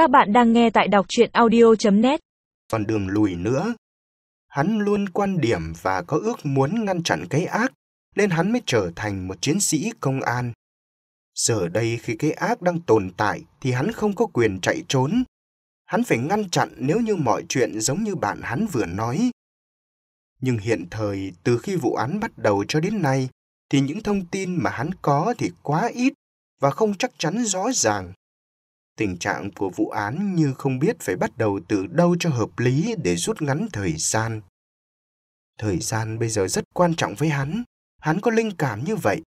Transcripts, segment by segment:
Các bạn đang nghe tại đọc truyện audio.net. còn đường lùi nữa. Hắn luôn quan điểm và có ước muốn ngăn chặn cái ác, nên hắn mới trở thành một chiến sĩ công an. Giờ đây khi cái ác đang tồn tại thì hắn không có quyền chạy trốn. Hắn phải ngăn chặn nếu như mọi chuyện giống như bạn hắn vừa nói. Nhưng hiện thời, từ khi vụ án bắt đầu cho đến nay, thì những thông tin mà hắn có thì quá ít và không chắc chắn rõ ràng. Tình trạng của vụ án như không biết phải bắt đầu từ đâu cho hợp lý để rút ngắn thời gian. Thời gian bây giờ rất quan trọng với hắn, hắn có linh cảm như vậy.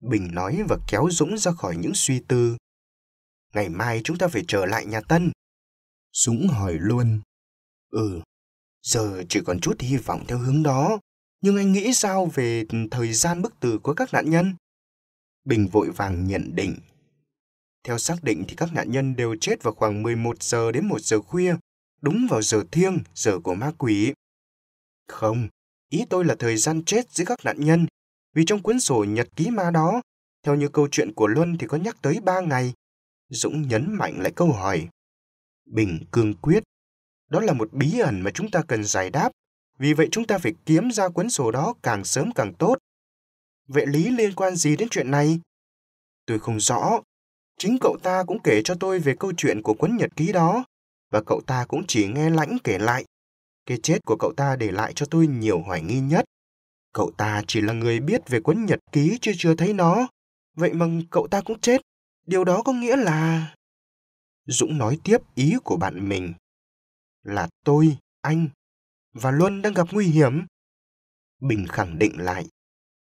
Bình nói và kéo Dũng ra khỏi những suy tư. Ngày mai chúng ta phải trở lại nhà Tân. Dũng hỏi luôn. Ừ, giờ chỉ còn chút hy vọng theo hướng đó. Nhưng anh nghĩ sao về thời gian bức tử của các nạn nhân? Bình vội vàng nhận định. Theo xác định thì các nạn nhân đều chết vào khoảng 11 giờ đến 1 giờ khuya, đúng vào giờ thiêng, giờ của ma quỷ. Không, ý tôi là thời gian chết giữa các nạn nhân, vì trong cuốn sổ nhật ký ma đó, theo như câu chuyện của Luân thì có nhắc tới 3 ngày. Dũng nhấn mạnh lại câu hỏi. Bình cương quyết. Đó là một bí ẩn mà chúng ta cần giải đáp, vì vậy chúng ta phải kiếm ra cuốn sổ đó càng sớm càng tốt. Vậy Lý liên quan gì đến chuyện này? Tôi không rõ. Chính cậu ta cũng kể cho tôi về câu chuyện của cuốn nhật ký đó, và cậu ta cũng chỉ nghe lãnh kể lại. Cái chết của cậu ta để lại cho tôi nhiều hoài nghi nhất. Cậu ta chỉ là người biết về cuốn nhật ký chứ chưa thấy nó. Vậy mà cậu ta cũng chết. Điều đó có nghĩa là... Dũng nói tiếp ý của bạn mình. Là tôi, anh và Luân đang gặp nguy hiểm. Bình khẳng định lại.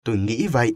Tôi nghĩ vậy.